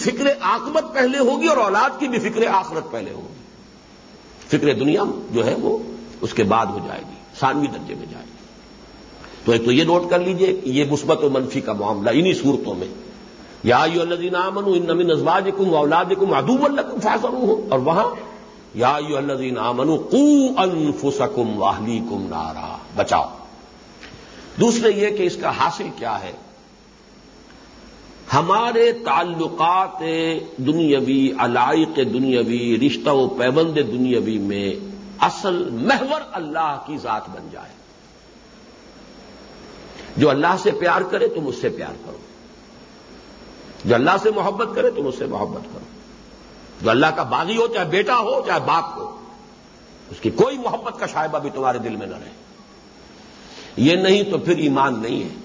فکر آکمت پہلے ہوگی اور اولاد کی بھی فکر آخرت پہلے ہوگی۔ فکر دنیا جو ہے وہ اس کے بعد ہو جائے گی، ثانوی درجے میں جائے گی۔ تو ایک تو یہ نوٹ کر لیجیے کہ یہ مثبت و منفی کا معاملہ انہی صورتوں میں۔ یا یو الدین امن ان نمین ازواج کم اولاد کم ادوب الکم اور وہاں یا یو الدین امن کو انفسکم واہلی کم نارا۔ بچاؤ۔ دوسرے یہ کہ اس کا حاصل کیا ہے؟ ہمارے تعلقات دنیاوی، علائق دنیاوی، رشتہ و پیبند دنیاوی میں اصل محور اللہ کی ذات بن جائے۔ جو اللہ سے پیار کرے تم اس سے پیار کرو۔ جو اللہ سے محبت کرے تم اس سے محبت کرو۔ جو اللہ کا باغی ہو، چاہے بیٹا ہو، چاہے باپ ہو، اس کی کوئی محبت کا شائبہ بھی تمہارے دل میں نہ رہے۔ یہ نہیں تو پھر ایمان نہیں ہے۔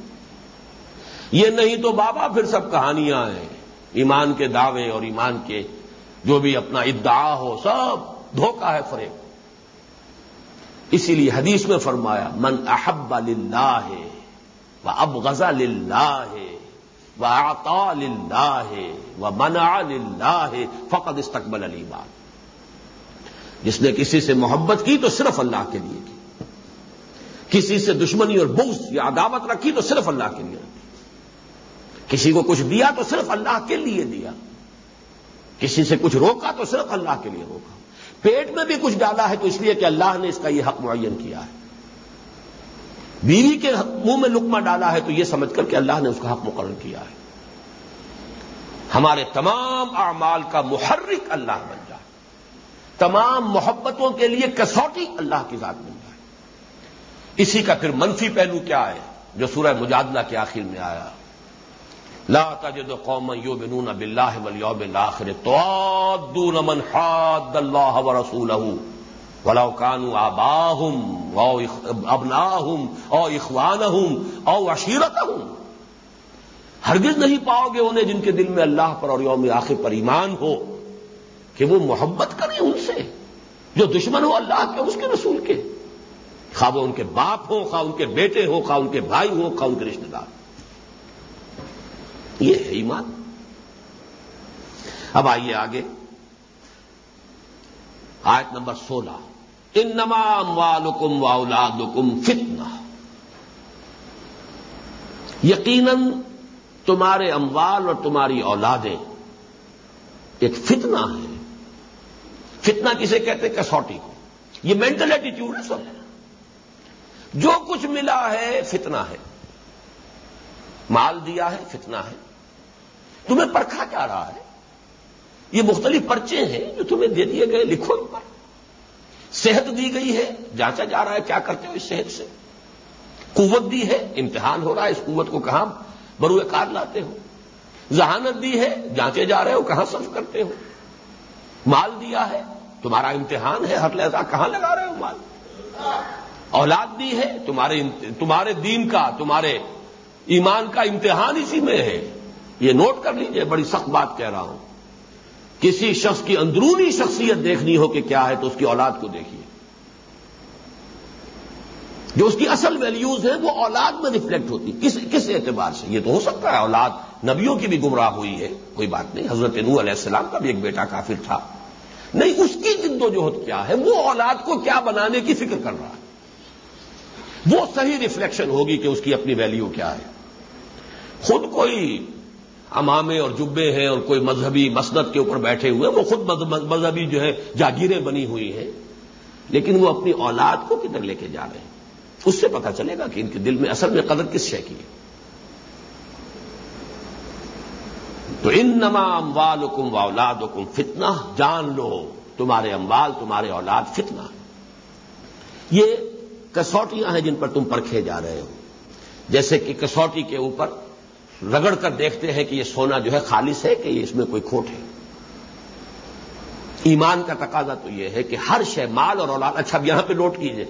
یہ نہیں تو بابا پھر سب کہانیاں ہیں۔ ایمان کے دعوے اور ایمان کے جو بھی اپنا ادعا ہو، سب دھوکہ ہے فریب۔ اسی لیے حدیث میں فرمایا، من احب اللہ ہے وہ اب غزہ للہ ہے وہ آتا للہ ہے وہ منا للہ ہے فقط استقبل علی بات جس نے کسی سے محبت کی تو صرف اللہ کے لیے کی۔ کسی سے دشمنی اور بغض یا عداوت رکھی تو صرف اللہ کے لیے۔ رکھی کسی کو کچھ دیا تو صرف اللہ کے لیے دیا۔ کسی سے کچھ روکا تو صرف اللہ کے لیے روکا۔ پیٹ میں بھی کچھ ڈالا ہے تو اس لیے کہ اللہ نے اس کا یہ حق معین کیا ہے۔ بیوی کے منہ میں لکما ڈالا ہے تو یہ سمجھ کر کہ اللہ نے اس کا حق مقرر کیا ہے۔ ہمارے تمام اعمال کا محرک اللہ بن جائے۔ تمام محبتوں کے لیے کسوٹی اللہ کی ذات بن جائے۔ اسی کا پھر منفی پہلو کیا ہے جو سورہ مجادلہ کے آخر میں آیا۔ لا تجد قوم یؤمنون باللہ والیوم الاخر توادون من حاد اللہ ورسولہ ولو كانوا آباهم او ابناهم او اخوانهم او عشیرتهم ہرگز نہیں پاؤ گے انہیں جن کے دل میں اللہ پر اور یوم آخر پر ایمان ہو کہ وہ محبت کریں ان سے، جو دشمن ہو اللہ کے، اس کے رسول کے۔ خواہ وہ ان کے باپ ہوں خواہ ان کے بیٹے ہوں خواہ ان کے بھائی ہوں خواہ ان کے رشتے دار۔ یہ ہے ایمان۔ اب آئیے آگے۔ آیت نمبر سولہ۔ ان نمام والم و اولادکم فتنہ۔ یقیناً تمہارے اموال اور تمہاری اولادیں ایک فتنہ ہے۔ فتنہ کسے کہتے کسوٹی کو۔ یہ مینٹل ایٹیٹیوڈ ہے سب۔ جو کچھ ملا ہے، فتنہ ہے۔ مال دیا ہے، فتنہ ہے۔ تمہیں پرکھا جا رہا ہے؟ یہ مختلف پرچے ہیں جو تمہیں دے دیے گئے لکھو ان پر۔ صحت دی گئی ہے، جانچا جا رہا ہے کیا کرتے ہو اس صحت سے۔ قوت دی ہے، امتحان ہو رہا ہے، اس قوت کو کہاں بروئے کار لاتے ہو۔ ذہانت دی ہے، جانچے جا رہے ہو، کہاں صرف کرتے ہو۔ مال دیا ہے، تمہارا امتحان ہے، ہر لہذا کہاں لگا رہے ہو مال؟ اولاد دی ہے، تمہارے تمہارے دین کا، تمہارے ایمان کا امتحان اسی میں ہے۔ یہ نوٹ کر لیجیے، بڑی سخت بات کہہ رہا ہوں۔ کسی شخص کی اندرونی شخصیت دیکھنی ہو کہ کیا ہے تو اس کی اولاد کو دیکھیے۔ جو اس کی اصل ویلیوز ہیں، وہ اولاد میں ریفلیکٹ ہوتی۔ کس کس اعتبار سے؟ یہ تو ہو سکتا ہے، اولاد نبیوں کی بھی گمراہ ہوئی ہے، کوئی بات نہیں۔ حضرت نو علیہ السلام کا بھی ایک بیٹا کافر تھا۔ نہیں، اس کی جد و جہد کیا ہے؟ وہ اولاد کو کیا بنانے کی فکر کر رہا ہے؟ وہ صحیح ریفلیکشن ہوگی کہ اس کی اپنی ویلیو کیا ہے۔ خود کوئی امامے اور جبے ہیں اور کوئی مذہبی مسنت کے اوپر بیٹھے ہوئے وہ خود مذہبی جو ہے جاگیریں بنی ہوئی ہیں۔ لیکن وہ اپنی اولاد کو کدھر لے کے جا رہے ہیں؟ اس سے پتا چلے گا کہ ان کے دل میں اصل میں قدر کس شے کی ہے۔ تو ان نما اموال حکم و اولاد حکم فتنا جان لو، تمہارے اموال، تمہارے اولاد فتنا یہ کسوٹیاں ہیں جن پر تم پرکھے جا رہے ہو۔ جیسے کہ کسوٹی کے اوپر رگڑ کر دیکھتے ہیں کہ یہ سونا جو ہے خالص ہے کہ یہ اس میں کوئی کھوٹ ہے۔ ایمان کا تقاضا تو یہ ہے کہ ہر شے مال اور اولاد اچھا اب یہاں پہ نوٹ کیجیے۔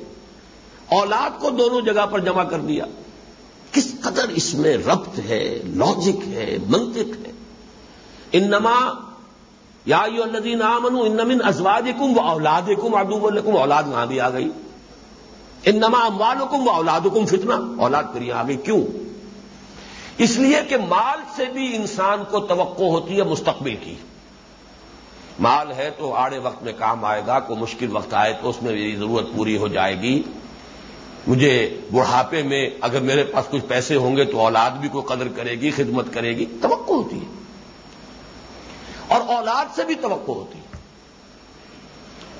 اولاد کو دونوں جگہ پر جمع کر دیا۔ کس قدر اس میں ربط ہے لاجک ہے، منطق ہے۔ انما، یا یو الدین آمن ان نمن ازواج کم و اولاد کم ادو اولاد وہاں بھی آ گئی۔ ان نما اموال کم و اولاد کم فتنا اولاد پھر آ گئی۔ کیوں؟ اس لیے کہ مال سے بھی انسان کو توقع ہوتی ہے مستقبل کی۔ مال ہے تو آڑے وقت میں کام آئے گا، کوئی مشکل وقت آئے تو اس میں میری ضرورت پوری ہو جائے گی۔ مجھے بڑھاپے میں اگر میرے پاس کچھ پیسے ہوں گے تو اولاد بھی کوئی قدر کرے گی، خدمت کرے گی، توقع ہوتی ہے۔ اور اولاد سے بھی توقع ہوتی ہے۔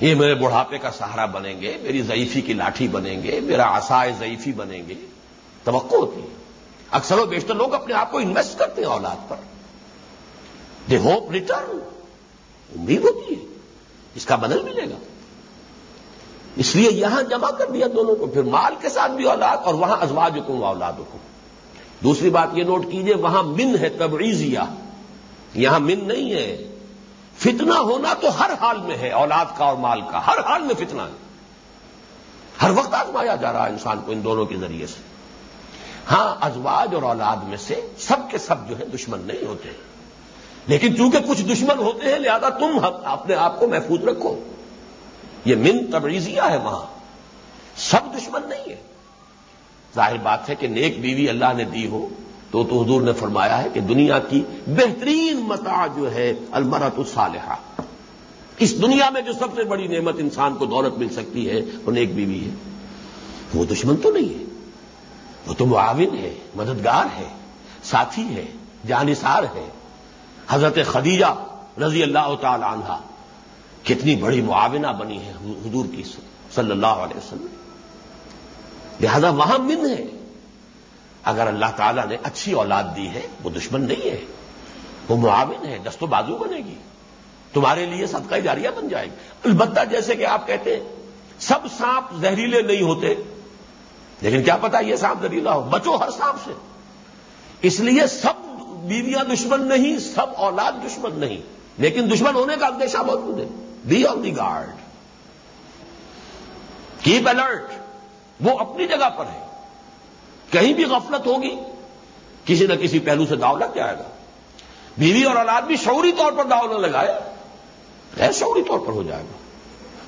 یہ میرے بڑھاپے کا سہارا بنیں گے، میری ضعیفی کی لاٹھی بنیں گے، میرا آسائے ضعیفی بنیں گے، توقع ہوتی ہے۔ اکثر و بیشتر لوگ اپنے آپ کو انویسٹ کرتے ہیں اولاد پر. دے ہوپ ریٹرن امید ہوتی ہے. اس کا بدل ملے گا. اس لیے یہاں جمع کر دیا دونوں کو. پھر مال کے ساتھ بھی اولاد اور وہاں ازواج حکم اولاد حکم دوسری بات یہ نوٹ کیجیے، وہاں من ہے تبعیضیہ. یہاں من نہیں ہے. فتنہ ہونا تو ہر حال میں ہے، اولاد کا اور مال کا. ہر حال میں فتنہ ہے. ہر وقت آزمایا جا رہا ہے انسان کو ان دونوں کے ذریعے سے. ہاں ازواج اور اولاد میں سے سب کے سب جو ہے دشمن نہیں ہوتے۔ لیکن چونکہ کچھ دشمن ہوتے ہیں، لہذا تم اپنے آپ کو محفوظ رکھو۔ یہ من تبریزیہ ہے وہاں۔ سب دشمن نہیں ہے ظاہر بات ہے کہ نیک بیوی اللہ نے دی ہو، تو تو حضور نے فرمایا ہے کہ دنیا کی بہترین متا جو ہے المرت الصالحہ۔ اس دنیا میں جو سب سے بڑی نعمت انسان کو دولت مل سکتی ہے، وہ نیک بیوی ہے۔ وہ دشمن تو نہیں ہے۔ وہ تو معاون ہے، مددگار ہے، ساتھی ہے جانصار ہے۔ حضرت خدیجہ رضی اللہ تعالی عنہ، کتنی بڑی معاونہ بنی ہے حضور کی صلی اللہ علیہ وسلم۔ لہذا وہاں من ہے۔ اگر اللہ تعالیٰ نے اچھی اولاد دی ہے، وہ دشمن نہیں ہے۔ وہ معاون ہے، دست و بازو بنے گی۔ تمہارے لیے صدقہ جاریہ بن جائے گی۔ البتہ جیسے کہ آپ کہتے ہیں، سب سانپ زہریلے نہیں ہوتے۔ لیکن کیا پتا یہ سانپ زہریلا ہو؟ بچو ہر سانپ سے۔ اس لیے سب بیویاں دشمن نہیں، سب اولاد دشمن نہیں۔ لیکن دشمن ہونے کا اندیشہ موجود ہے۔ Be on the guard keep alert وہ اپنی جگہ پر ہے۔ کہیں بھی غفلت ہوگی، کسی نہ کسی پہلو سے داؤ لگ جائے گا۔ بیوی اور اولاد بھی شعوری طور پر داؤ نہ لگائے، غیر شعوری طور پر ہو جائے گا۔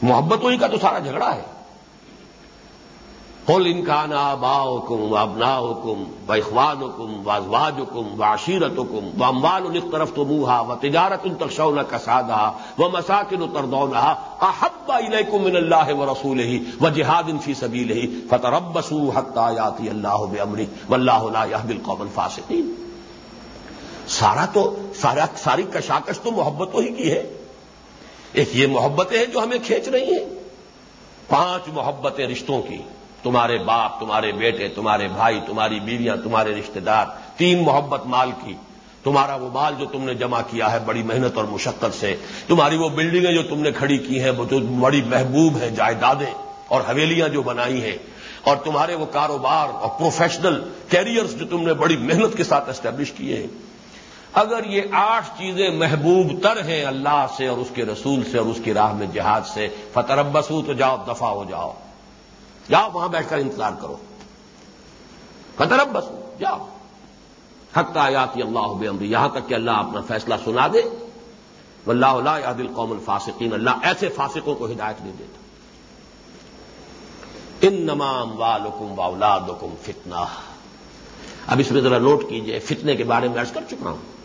محبت ہوئی کا تو سارا جھگڑا ہے۔ قل ان کا نا با حکم و ابنا حکم و اخوان حکم و ازواج حکم و عشیرت حکم و اموال الک طرف تو منہا و تجارت ان تخشون کا سادہ و مساکن تردونہ احب الیکم من اللہ و رسول ہی و جہاد فی سبیل ہی فتربصوا حتى یاتی اللہ بامرہ واللہ لا يهدي القوم الفاسقین سارا تو سارا ساری کشاکش تو محبتوں ہی کی ہے ایک یہ محبتیں ہیں جو ہمیں کھینچ رہی ہیں پانچ محبتیں رشتوں کی تمہارے باپ، تمہارے بیٹے، تمہارے بھائی، تمہاری بیویاں، تمہارے رشتہ دار، تین محبت مال کی۔ تمہارا وہ مال جو تم نے جمع کیا ہے بڑی محنت اور مشقت سے، تمہاری وہ بلڈنگیں جو تم نے کھڑی کی ہیں، وہ جو بڑی محبوب ہیں، جائیدادیں اور حویلیاں جو بنائی ہیں۔ اور تمہارے وہ کاروبار اور پروفیشنل کیریئرز جو تم نے بڑی محنت کے ساتھ اسٹیبلش کیے ہیں۔ اگر یہ آٹھ چیزیں محبوب تر ہیں اللہ سے اور اس کے رسول سے اور اس کی راہ میں جہاد سے فتربسو تو جاؤ دفاع ہو جاؤ۔ جاؤ وہاں بیٹھ کر انتظار کرو۔ فترب بس جاؤ۔ حق آیاتی اللہ بے امری یہاں تک کہ اللہ اپنا فیصلہ سنا دے۔ اللہ اللہ یاد القوم الفاسقین، اللہ ایسے فاسقوں کو ہدایت نہیں دیتا۔ ان نمام والم اولاد حکم فتنا اب اس میں ذرا نوٹ کیجیے، فتنے کے بارے میں عرض کر چکا ہوں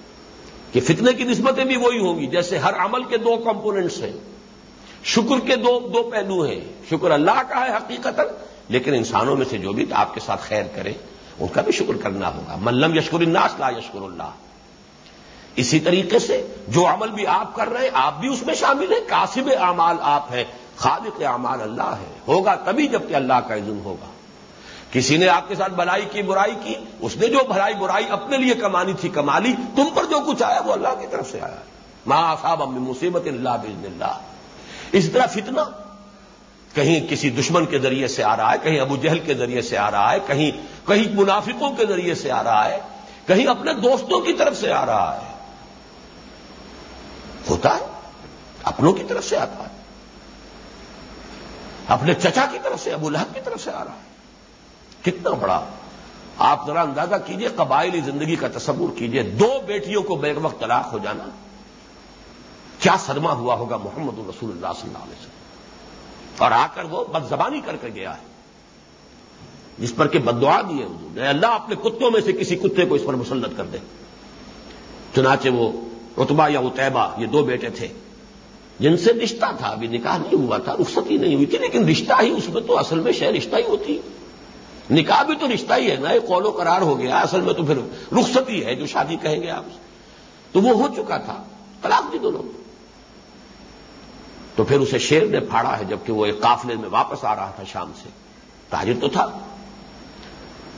کہ فتنے کی نسبتیں بھی وہی ہوں گی، جیسے ہر عمل کے دو کمپوننٹس ہیں، شکر کے دو دو پہلو ہیں۔ شکر اللہ کا ہے حقیقت لیکن انسانوں میں سے جو بھی آپ کے ساتھ خیر کرے ان کا بھی شکر کرنا ہوگا۔ ملم یشکر الناس، لا یشکر اللہ۔ اسی طریقے سے جو عمل بھی آپ کر رہے ہیں، آپ بھی اس میں شامل ہیں۔ کاسب اعمال آپ ہیں، خالق اعمال اللہ ہے ہوگا تبھی جبکہ اللہ کا عزم ہوگا۔ کسی نے آپ کے ساتھ بلائی کی، برائی کی، اس نے جو بھلائی برائی اپنے لیے کمانی تھی کما لی تم پر جو کچھ آیا، وہ اللہ کی طرف سے آیا۔ ماں صاحب اب مصیبت اللہ بزن اللہ اسی طرح فتنہ کہیں کسی دشمن کے ذریعے سے آ رہا ہے، کہیں ابو جہل کے ذریعے سے آ رہا ہے، کہیں کہیں منافقوں کے ذریعے سے آ رہا ہے، کہیں اپنے دوستوں کی طرف سے آ رہا ہے۔ ہوتا ہے، اپنوں کی طرف سے آتا ہے۔ اپنے چچا کی طرف سے، ابو لہب کی طرف سے آ رہا ہے۔ کتنا بڑا۔ آپ ذرا اندازہ کیجیے، قبائلی زندگی کا تصور کیجیے۔ دو بیٹیوں کو بیک وقت طلاق ہو جانا، کیا صدمہ ہوا ہوگا محمد الرسول اللہ صلی اللہ علیہ وسلم؟ اور آ کر وہ بد زبانی کر کے گیا ہے۔ جس پر کہ بدعا دیے حضور۔ نے اللہ، اپنے کتوں میں سے کسی کتے کو اس پر مسلط کر دے۔ چنانچہ وہ رتبہ یا اتبا یہ دو بیٹے تھے۔ جن سے رشتہ تھا، ابھی نکاح نہیں ہوا تھا، رخصت ہی نہیں ہوئی تھی، لیکن رشتہ ہی اس میں تو اصل میں شہ رشتہ ہی ہوتی۔ نکاح بھی تو رشتہ ہی ہے نا، ایک قول و قرار ہو گیا، اصل میں تو پھر رخصت ہی ہے جو شادی کہیں گے آپ۔ تو وہ ہو چکا تھا، طلاق دی دونوں۔ تو پھر اسے شیر نے پھاڑا ہے جبکہ وہ ایک قافلے میں واپس آ رہا تھا شام سے۔ تاجر تو تھا۔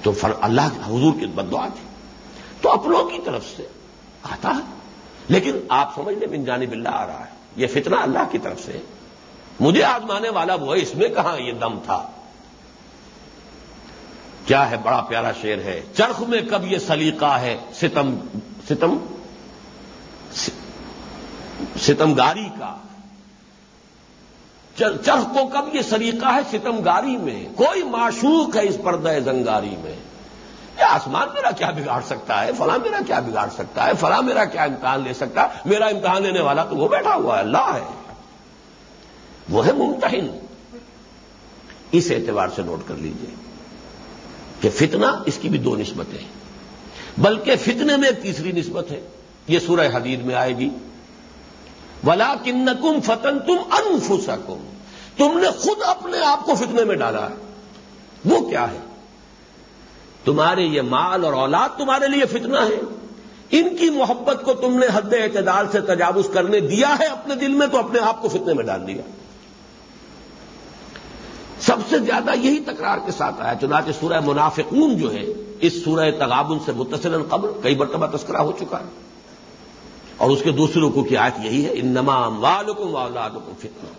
تو اللہ حضور کی بدعا تھی۔ تو اپنوں کی طرف سے آتا ہے۔ لیکن آپ سمجھ لیں بن جانب اللہ آ رہا ہے۔ یہ فتنہ اللہ کی طرف سے۔ مجھے آزمانے والا وہ ہے، اس میں کہاں یہ دم تھا؟ کیا ہے، بڑا پیارا شیر ہے۔ چرخ میں کب یہ سلیقہ ہے؟ ستم ستم، ستمگاری کا۔ چرخ کو کب یہ سلیقہ ہے ستمگاری میں؟ کوئی معشوق ہے اس پردہ زنگاری میں؟ یہ آسمان میرا کیا بگاڑ سکتا ہے؟ فلاں میرا کیا بگاڑ سکتا ہے؟ فلاں میرا کیا امتحان لے سکتا ہے؟ میرا امتحان لینے والا تو وہ بیٹھا ہوا ہے، اللہ ہے۔ وہ ہے ممتحن۔ اس اعتبار سے نوٹ کر لیجیے کہ فتنہ اس کی بھی دو نسبتیں ہیں۔ بلکہ فتنے میں ایک تیسری نسبت ہے۔ یہ سورہ حدید میں آئے گی۔ ولا کن کم فتن تم انفسکم تم نے خود اپنے آپ کو فتنے میں ڈالا ہے۔ وہ کیا ہے؟ تمہارے یہ مال اور اولاد تمہارے لیے فتنہ ہے۔ ان کی محبت کو تم نے حد اعتدال سے تجاوز کرنے دیا ہے اپنے دل میں، تو اپنے آپ کو فتنے میں ڈال دیا۔ سب سے زیادہ یہی تکرار کے ساتھ آیا، چنانچہ سورہ منافقون جو ہے، اس سورہ تغابن سے متصل قبل کئی مرتبہ تذکرہ ہو چکا ہے۔ اور اس کے دوسرے رکو کی آیت یہی ہے ان نمام والکم اولادکم فتنہ۔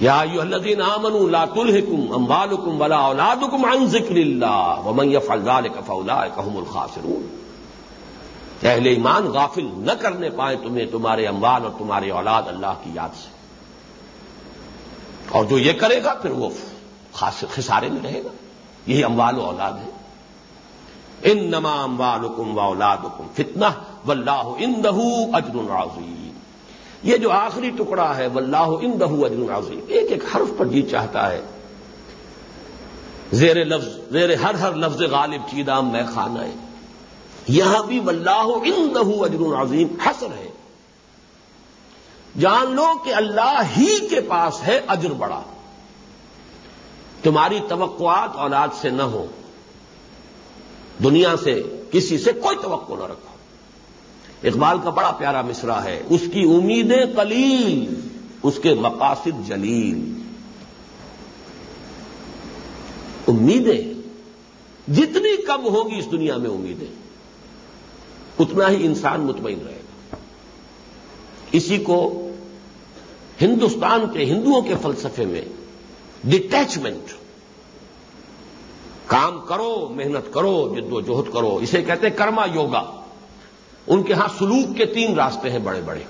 یا الذین آمنوا لا تلهکم اموالکم ولا اولادکم عن ذکر اللہ ومن يفعل ذلك فاولئک هم الخاسرون۔ اہل ایمان، غافل نہ کرنے پائے تمہیں تمہارے اموال اور تمہارے اولاد اللہ کی یاد سے۔ اور جو یہ کرے گا، پھر وہ خسارے میں رہے گا۔ یہی اموال و اولاد ہے ان نما اموال حکم حکم فتنا و اللہ اندہ اجر العظیم یہ جو آخری ٹکڑا ہے، واللہ اندہ اجر عظیم۔ ایک ایک حرف پر جی چاہتا ہے۔ زیر لفظ، زیر ہر ہر لفظ غالب چیدام میں خانہ ہے۔ یہاں بھی واللہ اندہ اجر عظیم حسر ہے۔ جان لو کہ اللہ ہی کے پاس ہے اجر بڑا۔ تمہاری توقعات اولاد سے نہ ہو دنیا سے کسی سے کوئی توقع نہ رکھو۔ اقبال کا بڑا پیارا مصرا ہے۔ اس کی امیدیں قلیل، اس کے مقاصد جلیل۔ امیدیں، جتنی کم ہوگی اس دنیا میں امیدیں، اتنا ہی انسان مطمئن رہے گا۔ اسی کو ہندوستان کے ہندوؤں کے فلسفے میں ڈٹیچمنٹ کام کرو، محنت کرو، جد و جہد کرو۔ اسے کہتے ہیں کرما یوگا۔ ان کے ہاں سلوک کے تین راستے ہیں بڑے بڑے۔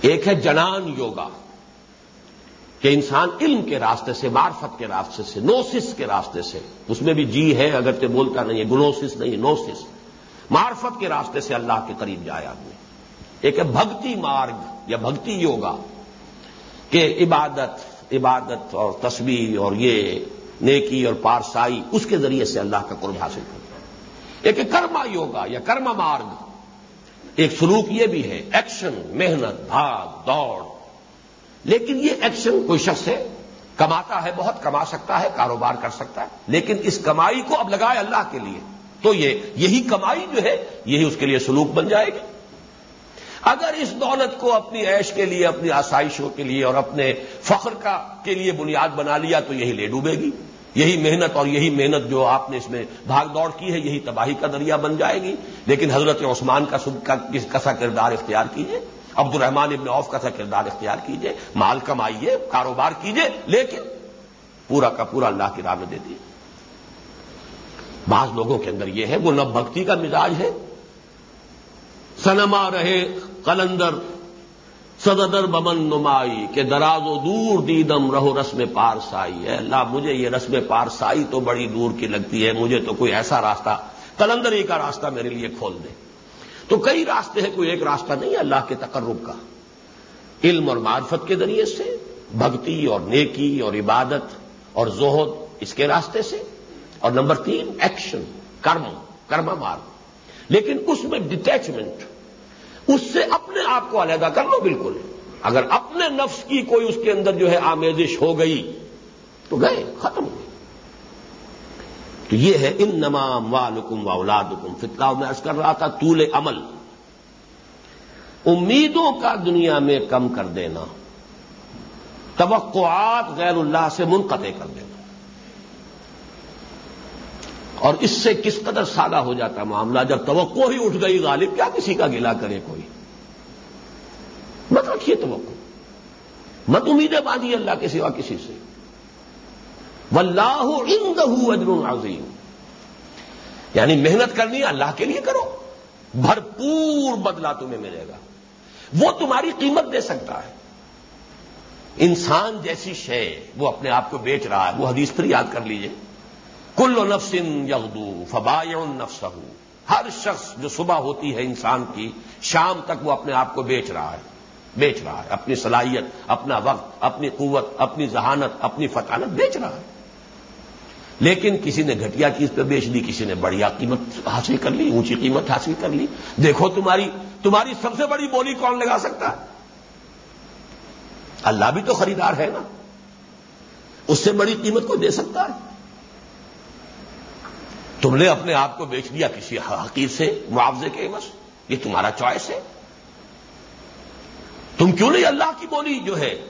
ایک ہے جنان یوگا، کہ انسان علم کے راستے سے، معرفت کے راستے سے، نوسس کے راستے سے۔ اس میں بھی جی ہے اگر تو بولتا نہیں ہے، گنوسس نہیں نوسس۔ معرفت کے راستے سے اللہ کے قریب جائے آدمی۔ ایک ہے بھکتی مارگ یا بھکتی یوگا، کہ عبادت عبادت اور تصویر اور یہ نیکی اور پارسائی اس کے ذریعے سے اللہ کا قرب حاصل کرتا ایک کرما یوگا یا کرما مارگ، ایک سلوک یہ بھی ہے، ایکشن، محنت، بھاگ، دوڑ۔ لیکن یہ ایکشن کوئی شخص ہے، کماتا ہے بہت، کما سکتا ہے، کاروبار کر سکتا ہے، لیکن اس کمائی کو اب لگائے اللہ کے لیے، تو یہ، یہی کمائی جو ہے، یہی اس کے لیے سلوک بن جائے گی۔ اگر اس دولت کو اپنی عیش کے لیے، اپنی آسائشوں کے لیے اور اپنے فخر کا، کے لیے بنیاد بنا لیا، تو یہی لے ڈوبے گی۔ یہی محنت اور یہی محنت جو آپ نے اس میں بھاگ دوڑ کی ہے، یہی تباہی کا ذریعہ بن جائے گی۔ لیکن حضرت عثمان کا کسا کردار اختیار کیجیے عبد الرحمان ابن عوف کا سا کردار اختیار کیجیے مال کمائیے، کاروبار کیجیے لیکن پورا کا پورا اللہ کی راہ میں دے دیے بعض لوگوں کے اندر یہ ہے، وہ نب بھکتی کا مزاج ہے۔ سنما رہے، قلندر صدر بمن نمائی، کہ دراز و دور دیدم رہو رسم پارسائی۔ ہے اللہ، مجھے یہ رسم پارسائی تو بڑی دور کی لگتی ہے، مجھے تو کوئی ایسا راستہ کلندری کا راستہ میرے لیے کھول دے۔ تو کئی راستے ہیں، کوئی ایک راستہ نہیں ہے اللہ کے تقرب کا۔ علم اور معرفت کے ذریعے سے، بھکتی اور نیکی اور عبادت اور زہد اس کے راستے سے۔ اور نمبر تین، ایکشن، کرم کرم مارگ۔ لیکن اس میں ڈٹیچمنٹ اس سے اپنے آپ کو علیحدہ کر لو، بالکل۔ اگر اپنے نفس کی کوئی اس کے اندر جو ہے آمیزش ہو گئی، تو گئے، ختم ہوئے تو یہ ہے ان نمام والکم و اولادکم فتلا میں ارض کر رہا تھا، طول عمل۔ امیدوں کا دنیا میں کم کر دینا، توقعات غیر اللہ سے منقطع کر دینا۔ اور اس سے کس قدر سادہ ہو جاتا معاملہ جب توقع ہی اٹھ گئی غالب، کیا کسی کا گلا کرے کوئی؟ مت رکھیے توقع۔ مت امیدیں باندھی اللہ کے سوا کسی سے۔ واللہ عنده اجر عظیم۔ یعنی محنت کرنی اللہ کے لیے کرو۔ بھرپور بدلہ تمہیں ملے گا۔ وہ تمہاری قیمت دے سکتا ہے۔ انسان جیسی شے، وہ اپنے آپ کو بیچ رہا ہے۔ وہ حدیث پر یاد کر لیجیے۔ کل نفس یغدو فبا نفس ہر شخص جو صبح ہوتی ہے انسان کی، شام تک وہ اپنے آپ کو بیچ رہا ہے، بیچ رہا ہے۔ اپنی صلاحیت، اپنا وقت، اپنی قوت، اپنی ذہانت، اپنی فطانت بیچ رہا ہے۔ لیکن کسی نے گھٹیا چیز پہ بیچ دی، کسی نے بڑھیا قیمت حاصل کر لی، اونچی قیمت حاصل کر لی۔ دیکھو تمہاری تمہاری سب سے بڑی بولی کون لگا سکتا ہے؟ اللہ بھی تو خریدار ہے نا۔ اس سے بڑی قیمت کو دے سکتا ہے؟ تم نے اپنے آپ کو بیچ دیا کسی حقیق سے، معاوضے کے بس یہ تمہارا چوائس ہے۔ تم کیوں نہیں اللہ کی بولی جو ہے؟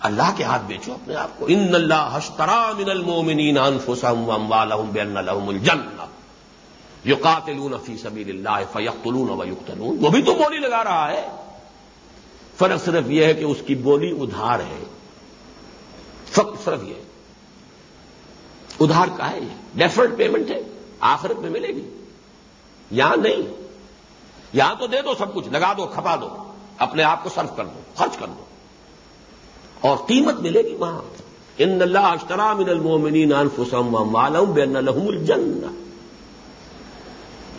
اللہ کے ہاتھ بیچو اپنے آپ کو۔ ان اللہ ہشترا من المومنین انفسهم واموالهم بان لهم الجنہ۔ یقاتلون فی سبیل اللہ فیقتلون ویقتلون۔ وہ بھی تو بولی لگا رہا ہے۔ فرق صرف یہ ہے کہ اس کی بولی ادھار ہے۔ فرق صرف یہ ادھار کا ہے یہ۔ ڈیفرڈ پیمنٹ ہے۔ آخرت میں ملے گی۔ یہاں نہیں۔ یہاں تو دے دو سب کچھ، لگا دو، کھپا دو۔ اپنے آپ کو صرف کر دو، خرچ کر دو۔ اور قیمت ملے گی وہاں۔ ان اللہ اشترا من المومنین انفسهم واموالهم بان لهم الجنہ۔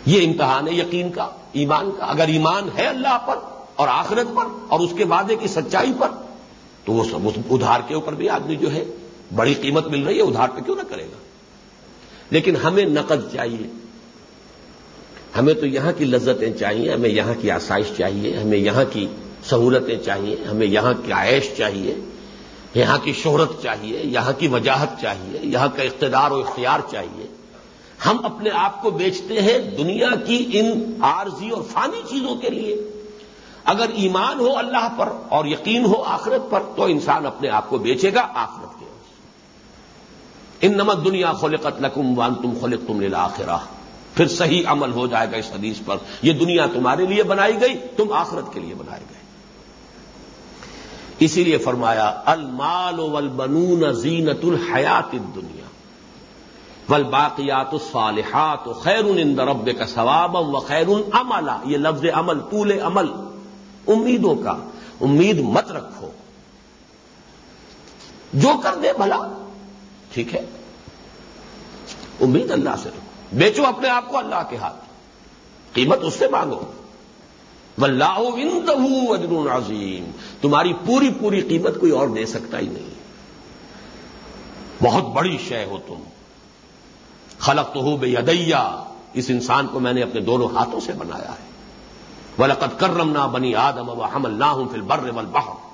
یہ امتحان ہے یقین کا، ایمان کا۔ اگر ایمان ہے اللہ پر اور آخرت پر اور اس کے وعدے کی سچائی پر، تو وہ سب ادھار کے اوپر بھی آدمی جو ہے بڑی قیمت مل رہی ہے، ادھار پہ کیوں نہ کرے گا؟ لیکن ہمیں نقد چاہیے۔ ہمیں تو یہاں کی لذتیں چاہیے، ہمیں یہاں کی آسائش چاہیے، ہمیں یہاں کی سہولتیں چاہیے، ہمیں یہاں کی عائش چاہیے، یہاں کی شہرت چاہیے، یہاں کی وجاہت چاہیے، یہاں کا اقتدار و اختیار چاہیے۔ ہم اپنے آپ کو بیچتے ہیں دنیا کی ان عارضی اور فانی چیزوں کے لیے۔ اگر ایمان ہو اللہ پر اور یقین ہو آخرت پر، تو انسان اپنے آپ کو بیچے گا آخرت ان نمک دنیا خلقت لکم وان تم خلق تم للآخرہ پھر صحیح عمل ہو جائے گا اس حدیث پر۔ یہ دنیا تمہارے لیے بنائی گئی، تم آخرت کے لیے بنائے گئے۔ اسی لیے فرمایا، المال والبنون زینت الحیات دنیا ول باقیات الصالحات، خیر ان رب کا ثواب و خیر عمل یہ لفظ عمل طول عمل۔ امیدوں کا، امید مت رکھو۔ جو کر دے بھلا۔ ٹھیک ہے؟ امید اللہ سے رکھو۔ بیچو اپنے آپ کو اللہ کے ہاتھ۔ قیمت اس سے مانگو۔ واللہ اجر عظیم۔ تمہاری پوری پوری قیمت کوئی اور دے سکتا ہی نہیں۔ بہت بڑی شے ہو تم۔ خلق تو ہو بے ادیا اس انسان کو میں نے اپنے دونوں ہاتھوں سے بنایا ہے۔ ولقت کرم نہ بنی آدم و حمل نہ ہوں پھر بر والبحر۔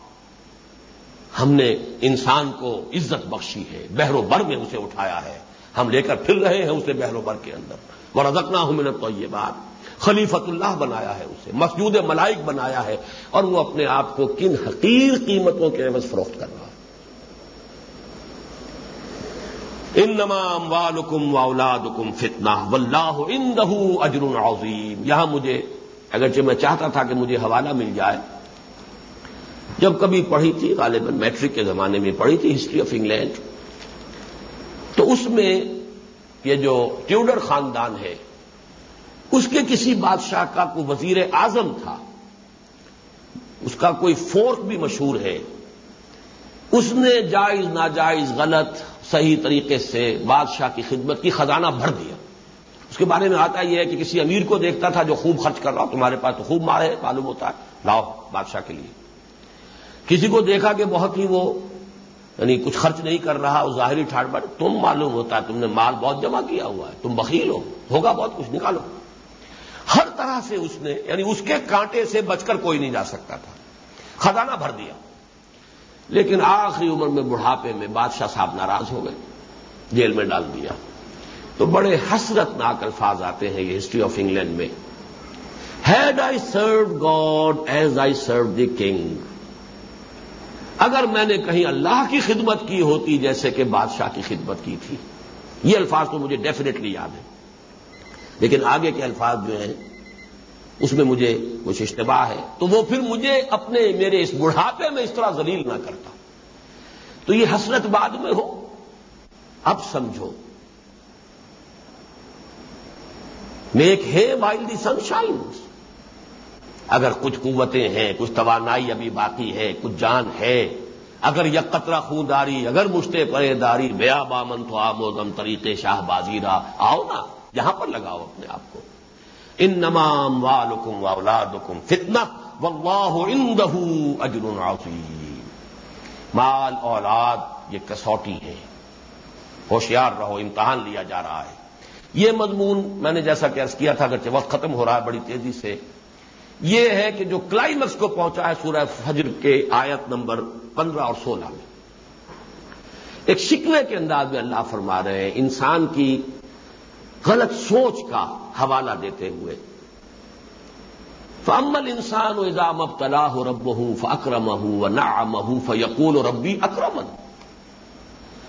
ہم نے انسان کو عزت بخشی ہے بہرو بر میں اسے اٹھایا ہے۔ ہم لے کر پھر رہے ہیں اسے بہرو بر کے اندر۔ وہ رزق نہ ہوں میں تو یہ بات خلیفت اللہ بنایا ہے اسے مسجود ملائک بنایا ہے۔ اور وہ اپنے آپ کو کن حقیر قیمتوں کے عوض فروخت کر رہا ہے۔ ان نمام والکم واولادکم فتنہ۔ واللہ اندہ اجر عظیم۔ یہاں مجھے، اگرچہ میں چاہتا تھا کہ مجھے حوالہ مل جائے جب کبھی پڑھی تھی، غالباً میٹرک کے زمانے میں پڑھی تھی، ہسٹری آف انگلینڈ۔ تو اس میں یہ جو ٹیوڈر خاندان ہے، اس کے کسی بادشاہ کا کوئی وزیر اعظم تھا، اس کا کوئی فورک بھی مشہور ہے، اس نے جائز ناجائز غلط صحیح طریقے سے بادشاہ کی خدمت کی خزانہ بھر دیا۔ اس کے بارے میں آتا یہ ہے کہ کسی امیر کو دیکھتا تھا جو خوب خرچ کر رہا تمہارے پاس تو خوب مارے معلوم ہوتا ہے، لاؤ بادشاہ کے لیے۔ کسی کو دیکھا کہ بہت ہی وہ یعنی کچھ خرچ نہیں کر رہا، وہ ظاہری ٹھاٹ بٹ تم معلوم ہوتا ہے تم نے مال بہت جمع کیا ہوا ہے، تم بخیل ہو، ہوگا بہت کچھ، نکالو۔ ہر طرح سے اس نے یعنی اس کے کانٹے سے بچ کر کوئی نہیں جا سکتا تھا۔ خزانہ بھر دیا۔ لیکن آخری عمر میں بڑھاپے میں بادشاہ صاحب ناراض ہو گئے، جیل میں ڈال دیا۔ تو بڑے حسرت ناک الفاظ آتے ہیں یہ ہسٹری آف انگلینڈ میں۔ Had I served God as I served the king اگر میں نے کہیں اللہ کی خدمت کی ہوتی جیسے کہ بادشاہ کی خدمت کی تھی، یہ الفاظ تو مجھے ڈیفینیٹلی یاد ہے لیکن آگے کے الفاظ جو ہیں، اس میں مجھے کچھ اشتباہ ہے، تو وہ پھر مجھے اپنے میرے اس بڑھاپے میں اس طرح ذلیل نہ کرتا. تو یہ حسرت بعد میں ہو. اب سمجھو. میک ہے وائل دی سن شائنس اگر کچھ قوتیں ہیں، کچھ توانائی ابھی باقی ہے، کچھ جان ہے، اگر یک قطرہ خونداری، اگر مشتے پرے داری بیا بامن تو آموزم طریقے شاہ بازی آؤ نا، یہاں پر لگاؤ اپنے آپ کو۔ ان نمام والکم واولادکم فتنہ، واللہ اندہ اجر عظیم۔ مال، اولاد، یہ کسوٹی ہے ہوشیار رہو، امتحان لیا جا رہا ہے۔ یہ مضمون میں نے جیسا کہ عرض کیا تھا، اگرچہ وقت ختم ہو رہا ہے بڑی تیزی سے یہ ہے کہ جو کلائمیکس کو پہنچا ہے سورہ فجر کے آیت نمبر پندرہ اور سولہ میں۔ ایک شکوے کے انداز میں اللہ فرما رہے ہیں، انسان کی غلط سوچ کا حوالہ دیتے ہوئے۔ فمل انسان و اضام اب تلا ہو رب ہوں فکرم ہوں نام ہوں فیقول و ربی اکرمن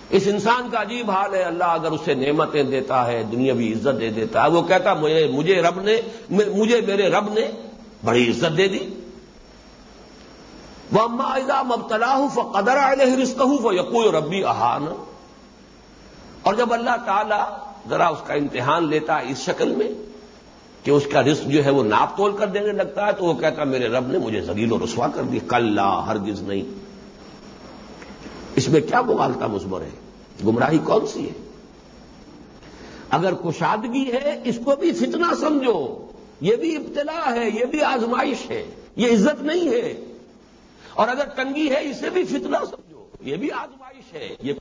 اس انسان کا عجیب حال ہے، اللہ اگر اسے نعمتیں دیتا ہے، دنیاوی عزت دے دیتا ہے، وہ کہتا مجھے مجھے رب نے، مجھے میرے رب نے بڑی عزت دے دی۔ وہ اما اضام اب ہوں فقدر آئے رسک ہوں وہ یقو ربی احان اور جب اللہ تعالی ذرا اس کا امتحان لیتا ہے اس شکل میں کہ اس کا رسک جو ہے وہ ناپ تول کر دینے لگتا ہے، تو وہ کہتا میرے رب نے مجھے زلیل و رسوا کر دی کل ہرگز نہیں۔ اس میں کیا مغالتا مزمر ہے؟ گمراہی کون سی ہے؟ اگر کشادگی ہے، اس کو بھی فتنہ سمجھو۔ یہ بھی ابتلا ہے، یہ بھی آزمائش ہے، یہ عزت نہیں ہے۔ اور اگر تنگی ہے، اسے بھی فتنہ سمجھو، یہ بھی آزمائش ہے، یہ